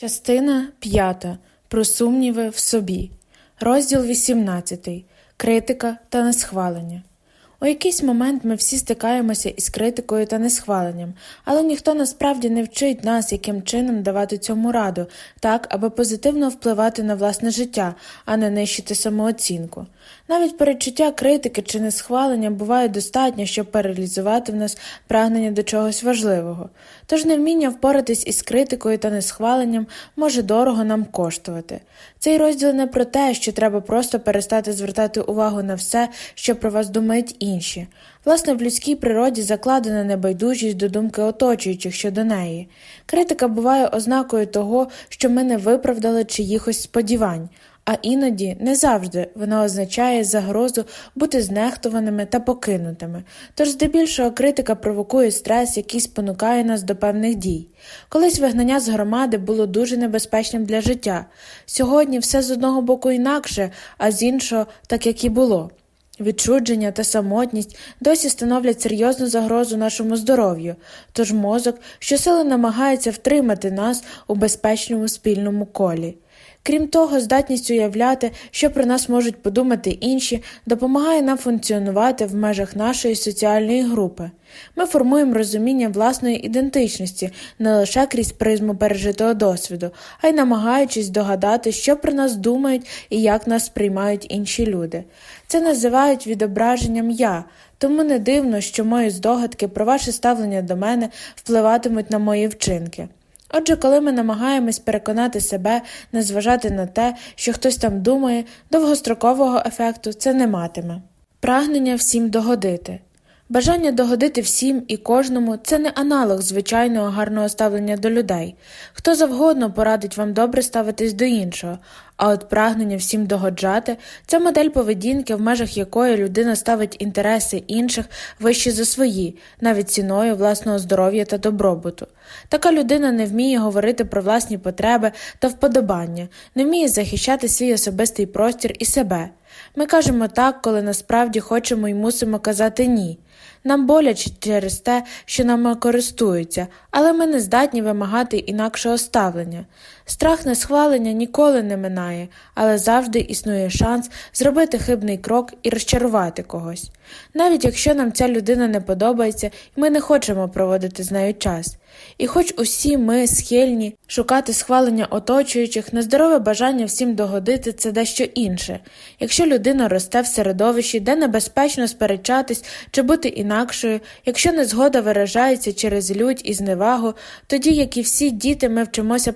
Частина 5. Про сумніви в собі. Розділ 18. Критика та несхвалення. У якийсь момент ми всі стикаємося із критикою та несхваленням, але ніхто насправді не вчить нас, яким чином давати цьому раду, так, аби позитивно впливати на власне життя, а не нищити самооцінку. Навіть перечуття критики чи несхвалення буває достатньо, щоб паралізувати в нас прагнення до чогось важливого. Тож невміння впоратись із критикою та несхваленням може дорого нам коштувати. Цей розділ не про те, що треба просто перестати звертати увагу на все, що про вас думають інші. Власне, в людській природі закладена небайдужість до думки оточуючих щодо неї. Критика буває ознакою того, що ми не виправдали чиїхось сподівань а іноді не завжди вона означає загрозу бути знехтуваними та покинутими, тож здебільшого критика провокує стрес, який спонукає нас до певних дій. Колись вигнання з громади було дуже небезпечним для життя. Сьогодні все з одного боку інакше, а з іншого так як і було. Відчудження та самотність досі становлять серйозну загрозу нашому здоров'ю, тож мозок щосили намагається втримати нас у безпечному спільному колі. Крім того, здатність уявляти, що про нас можуть подумати інші, допомагає нам функціонувати в межах нашої соціальної групи. Ми формуємо розуміння власної ідентичності не лише крізь призму пережитого досвіду, а й намагаючись догадати, що про нас думають і як нас сприймають інші люди. Це називають відображенням я, тому не дивно, що мої здогадки про ваше ставлення до мене впливатимуть на мої вчинки. Отже, коли ми намагаємось переконати себе, не зважати на те, що хтось там думає, довгострокового ефекту це не матиме. Прагнення всім догодити. Бажання догодити всім і кожному це не аналог звичайного гарного ставлення до людей. Хто завгодно порадить вам добре ставитись до іншого, а от прагнення всім догоджати це модель поведінки, в межах якої людина ставить інтереси інших вище за свої, навіть ціною власного здоров'я та добробуту. Така людина не вміє говорити про власні потреби та вподобання, не вміє захищати свій особистий простір і себе. Ми кажемо так, коли насправді хочемо і мусимо казати ні. Нам боляче через те, що нами користуються, але ми не здатні вимагати інакшого ставлення. Страх несхвалення ніколи не минає, але завжди існує шанс зробити хибний крок і розчарувати когось. Навіть якщо нам ця людина не подобається, і ми не хочемо проводити з нею час. І хоч усі ми схильні шукати схвалення оточуючих, нездорове бажання всім догодити це дещо інше. Якщо людина росте в середовищі, де небезпечно сперечатись чи бути інакшою, якщо незгода виражається через лють і зневагу, тоді, як і всі діти, ми вчимося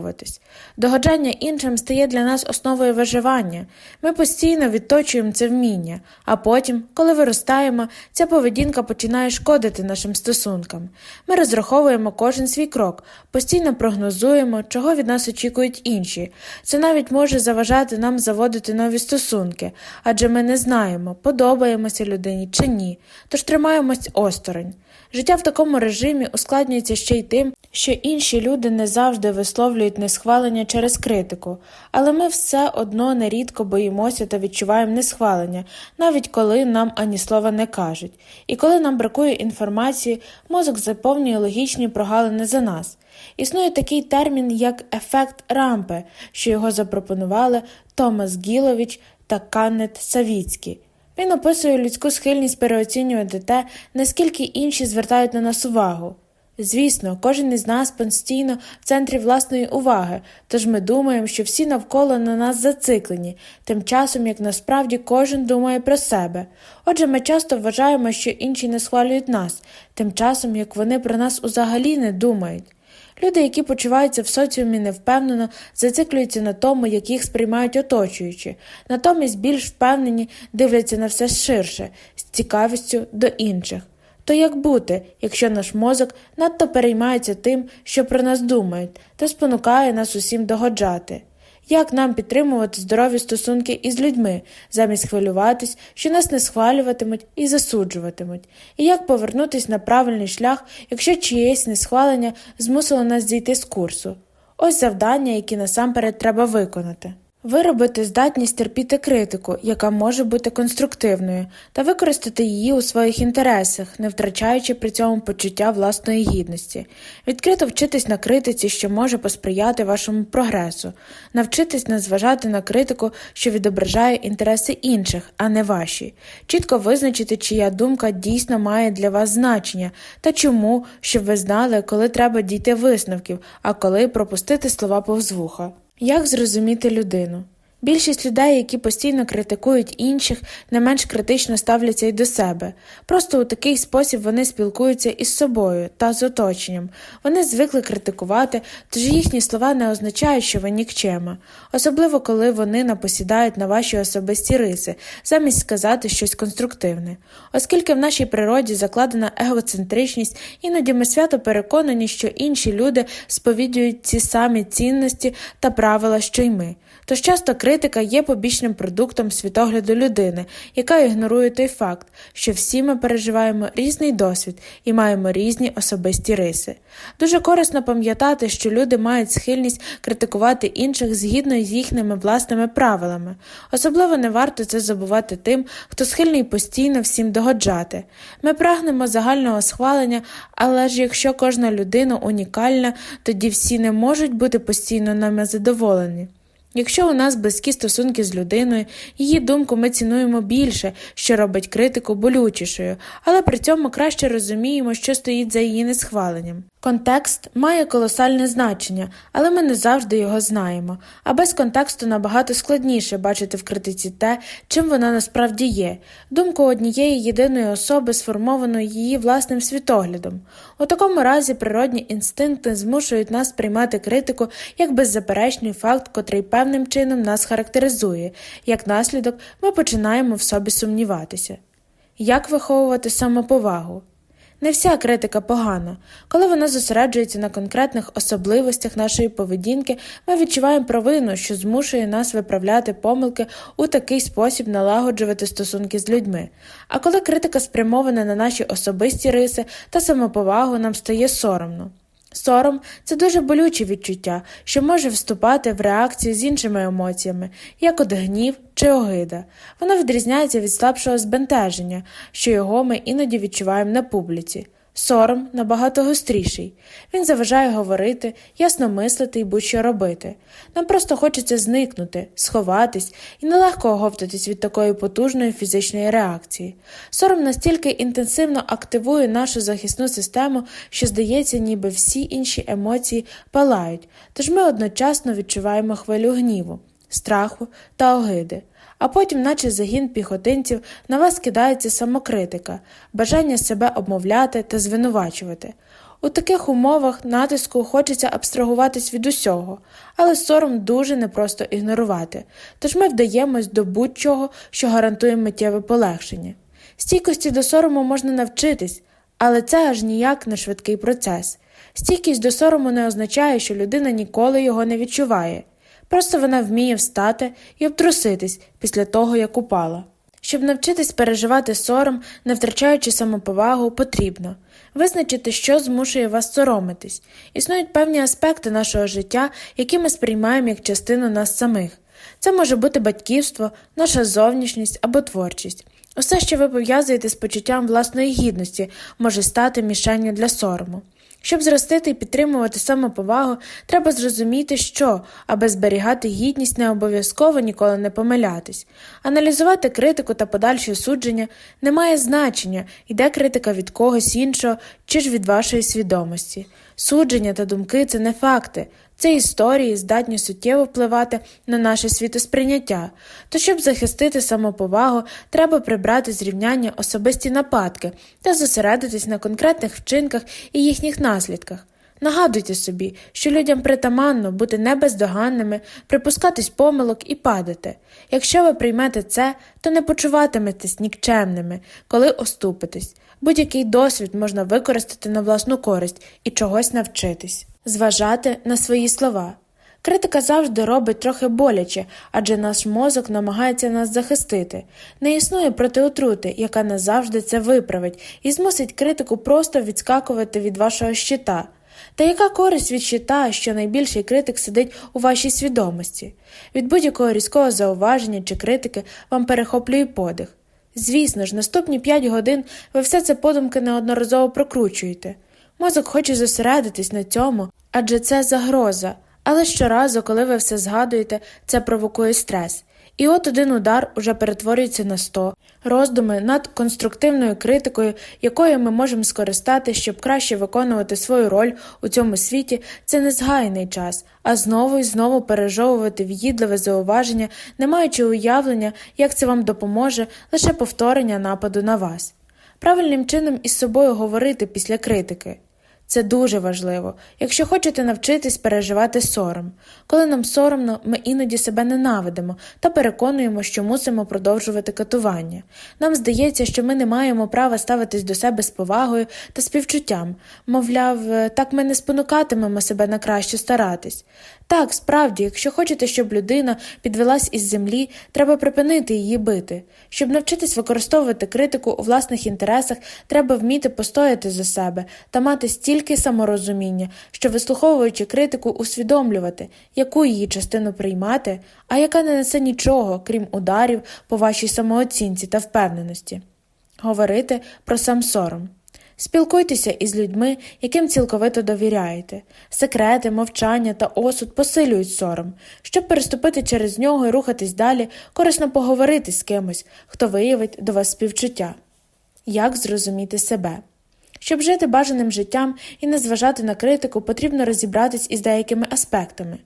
пристосовуватись. Догоджання іншим стає для нас основою виживання. Ми постійно відточуємо це вміння, а потім, коли виростаємо, ця поведінка починає шкодити нашим стосункам. Ми розраховуємо кожен свій крок, постійно прогнозуємо, чого від нас очікують інші. Це навіть може заважати нам заводити нові стосунки, адже ми не знаємо, подобаємося людині чи ні, тож тримаємось осторонь. Життя в такому режимі ускладнюється ще й тим, що інші люди не завжди висловлюють несхвалення через критику, але ми все одно нерідко боїмося та відчуваємо несхвалення, навіть коли нам ані слова не кажуть, і коли нам бракує інформації, мозок заповнює логічні прогалини за нас. Існує такий термін, як ефект рампи, що його запропонували Томас Гілович та Каннет Савіцький. Він описує людську схильність переоцінювати те, наскільки інші звертають на нас увагу. Звісно, кожен із нас постійно в центрі власної уваги, тож ми думаємо, що всі навколо на нас зациклені, тим часом як насправді кожен думає про себе. Отже, ми часто вважаємо, що інші не схвалюють нас, тим часом як вони про нас взагалі не думають. Люди, які почуваються в соціумі невпевнено, зациклюються на тому, як їх сприймають оточуючі, натомість більш впевнені дивляться на все ширше, з цікавістю до інших. То як бути, якщо наш мозок надто переймається тим, що про нас думають, та спонукає нас усім догоджати? Як нам підтримувати здорові стосунки із людьми, замість хвилюватись, що нас не схвалюватимуть і засуджуватимуть, і як повернутися на правильний шлях, якщо чиєсь несхвалення змусило нас зійти з курсу? Ось завдання, які насамперед треба виконати. Виробити здатність терпіти критику, яка може бути конструктивною, та використати її у своїх інтересах, не втрачаючи при цьому почуття власної гідності, відкрито вчитись на критиці, що може посприяти вашому прогресу, навчитись не зважати на критику, що відображає інтереси інших, а не ваші, чітко визначити, чия думка дійсно має для вас значення, та чому, щоб ви знали, коли треба дійти висновків, а коли пропустити слова повз вуха. Як зрозуміти людину? Більшість людей, які постійно критикують інших, не менш критично ставляться й до себе. Просто у такий спосіб вони спілкуються із собою та з оточенням. Вони звикли критикувати, тож їхні слова не означають, що ви нікчема, особливо коли вони напосідають на ваші особисті риси, замість сказати щось конструктивне. Оскільки в нашій природі закладена егоцентричність, іноді ми свято переконані, що інші люди сповідують ці самі цінності та правила, що й ми. Тож часто критика є побічним продуктом світогляду людини, яка ігнорує той факт, що всі ми переживаємо різний досвід і маємо різні особисті риси. Дуже корисно пам'ятати, що люди мають схильність критикувати інших згідно з їхніми власними правилами. Особливо не варто це забувати тим, хто схильний постійно всім догоджати. Ми прагнемо загального схвалення, але ж якщо кожна людина унікальна, тоді всі не можуть бути постійно нами задоволені. Якщо у нас близькі стосунки з людиною, її думку ми цінуємо більше, що робить критику болючішою, але при цьому краще розуміємо, що стоїть за її несхваленням. Контекст має колосальне значення, але ми не завжди його знаємо, а без контексту набагато складніше бачити в критиці те, чим вона насправді є, думку однієї єдиної особи, сформованої її власним світоглядом. У такому разі природні інстинкти змушують нас приймати критику як беззаперечний факт, котрий певним чином нас характеризує, як наслідок ми починаємо в собі сумніватися. Як виховувати самоповагу? Не вся критика погана. Коли вона зосереджується на конкретних особливостях нашої поведінки, ми відчуваємо провину, що змушує нас виправляти помилки у такий спосіб налагоджувати стосунки з людьми. А коли критика спрямована на наші особисті риси та самоповагу, нам стає соромно. Сором це дуже болюче відчуття, що може вступати в реакцію з іншими емоціями, як от гнів чи огида. Воно відрізняється від слабшого збентеження, що його ми іноді відчуваємо на публіці. Сором набагато гостріший. Він заважає говорити, ясно мислити і будь-що робити. Нам просто хочеться зникнути, сховатись і нелегко оговтатись від такої потужної фізичної реакції. Сором настільки інтенсивно активує нашу захисну систему, що здається, ніби всі інші емоції палають, тож ми одночасно відчуваємо хвилю гніву, страху та огиди а потім, наче загін піхотинців, на вас кидається самокритика, бажання себе обмовляти та звинувачувати. У таких умовах натиску хочеться абстрагуватись від усього, але сором дуже непросто ігнорувати, тож ми вдаємось до будь-чого, що гарантує миттєве полегшення. Стійкості до сорому можна навчитись, але це аж ніяк не швидкий процес. Стійкість до сорому не означає, що людина ніколи його не відчуває. Просто вона вміє встати і обтруситись після того, як упала. Щоб навчитись переживати сором, не втрачаючи самоповагу, потрібно визначити, що змушує вас соромитись. Існують певні аспекти нашого життя, які ми сприймаємо як частину нас самих. Це може бути батьківство, наша зовнішність або творчість. Усе, що ви пов'язуєте з почуттям власної гідності, може стати мішенню для сорому. Щоб зростити і підтримувати самоповагу, треба зрозуміти, що, аби зберігати гідність, не обов'язково ніколи не помилятись. Аналізувати критику та подальші судження не має значення, йде критика від когось іншого чи ж від вашої свідомості. Судження та думки це не факти, це історії здатні суттєво впливати на наше світосприйняття, то щоб захистити самоповагу, треба прибрати зрівняння особисті нападки та зосередитись на конкретних вчинках і їхніх наслідках. Нагадуйте собі, що людям притаманно бути небездоганними, припускатись помилок і падати. Якщо ви приймете це, то не почуватиметесь нікчемними, коли оступитесь. Будь-який досвід можна використати на власну користь і чогось навчитись зважати на свої слова. Критика завжди робить трохи боляче, адже наш мозок намагається нас захистити. Не існує протиотрути, яка назавжди це виправить, і змусить критику просто відскакувати від вашого щита. Та яка користь від щита, що найбільший критик сидить у вашій свідомості? Від будь-якого різкого зауваження чи критики вам перехоплює подих. Звісно ж, наступні п'ять годин ви все це подумки неодноразово прокручуєте. Мозок хоче зосередитись на цьому, адже це загроза. Але щоразу, коли ви все згадуєте, це провокує стрес. І от один удар уже перетворюється на сто роздуми над конструктивною критикою, якою ми можемо скористати, щоб краще виконувати свою роль у цьому світі, це не згайний час, а знову і знову пережовувати в'їдливе зауваження, не маючи уявлення, як це вам допоможе лише повторення нападу на вас. Правильним чином із собою говорити після критики. Це дуже важливо, якщо хочете навчитись переживати сором. Коли нам соромно, ми іноді себе ненавидимо та переконуємо, що мусимо продовжувати катування. Нам здається, що ми не маємо права ставитись до себе з повагою та співчуттям, мовляв, «Е, так ми не спонукатимемо себе на краще старатись. Так, справді, якщо хочете, щоб людина підвелась із землі, треба припинити її бити. Щоб навчитись використовувати критику у власних інтересах, треба вміти постояти за себе та мати стільки саморозуміння, що, вислуховуючи критику, усвідомлювати, яку її частину приймати, а яка не несе нічого, крім ударів по вашій самооцінці та впевненості. Говорити про сам сором. Спілкуйтеся із людьми, яким цілковито довіряєте. Секрети, мовчання та осуд посилюють сором. Щоб переступити через нього і рухатись далі, корисно поговорити з кимось, хто виявить до вас співчуття. Як зрозуміти себе? Щоб жити бажаним життям і не зважати на критику, потрібно розібратись із деякими аспектами,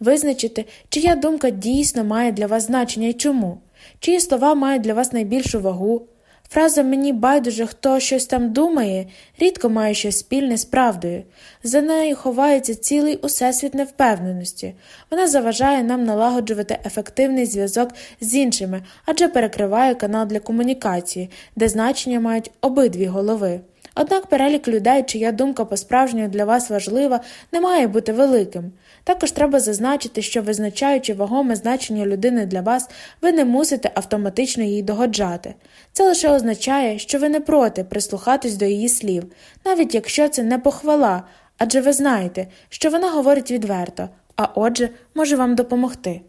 визначити, чия думка дійсно має для вас значення і чому, чиї слова мають для вас найбільшу вагу. Фраза мені байдуже, хто щось там думає, рідко має щось спільне з правдою. За нею ховається цілий усесвіт невпевненості. Вона заважає нам налагоджувати ефективний зв'язок з іншими, адже перекриває канал для комунікації, де значення мають обидві голови. Однак перелік людей, чия думка по справжньому для вас важлива, не має бути великим. Також треба зазначити, що визначаючи вагоме значення людини для вас, ви не мусите автоматично їй догоджати. Це лише означає, що ви не проти прислухатись до її слів, навіть якщо це не похвала, адже ви знаєте, що вона говорить відверто, а отже, може вам допомогти.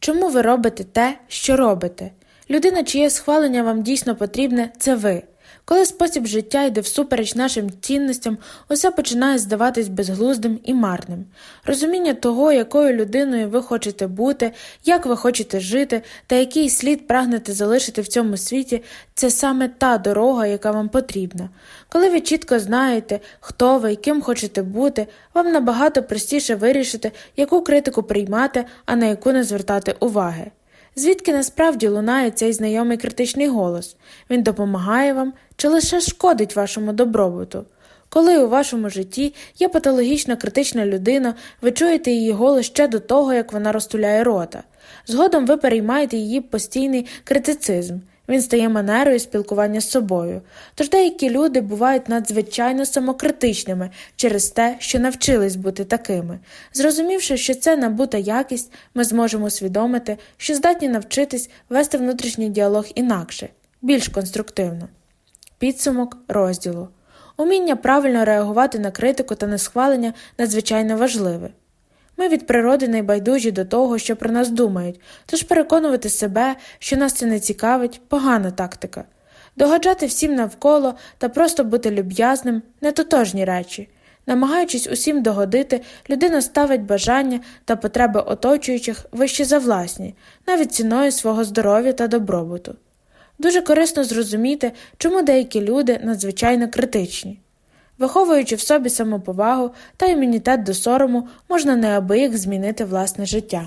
Чому ви робите те, що робите? Людина, чиє схвалення вам дійсно потрібне, це ви. Коли спосіб життя йде всупереч нашим цінностям, усе починає здаватись безглуздим і марним. Розуміння того, якою людиною ви хочете бути, як ви хочете жити та який слід прагнете залишити в цьому світі, це саме та дорога, яка вам потрібна. Коли ви чітко знаєте, хто ви і ким хочете бути, вам набагато простіше вирішити, яку критику приймати, а на яку не звертати уваги. Звідки насправді лунає цей знайомий критичний голос? Він допомагає вам чи лише шкодить вашому добробуту? Коли у вашому житті є патологічна критична людина, ви чуєте її голос ще до того, як вона розтуляє рота. Згодом ви переймаєте її постійний критицизм. Він стає манерою спілкування з собою. Тож деякі люди бувають надзвичайно самокритичними через те, що навчились бути такими. Зрозумівши, що це набута якість, ми зможемо усвідомити, що здатні навчитись вести внутрішній діалог інакше, більш конструктивно. Підсумок розділу уміння правильно реагувати на критику та несхвалення надзвичайно важливе. Ми від природи найбайдужі до того, що про нас думають, тож переконувати себе, що нас це не цікавить, погана тактика. Догоджати всім навколо та просто бути люб'язним нетотожні речі. Намагаючись усім догодити, людина ставить бажання та потреби оточуючих вище за власні, навіть ціною свого здоров'я та добробуту. Дуже корисно зрозуміти, чому деякі люди надзвичайно критичні. Виховуючи в собі самоповагу та імунітет до сорому, можна неабияк змінити власне життя.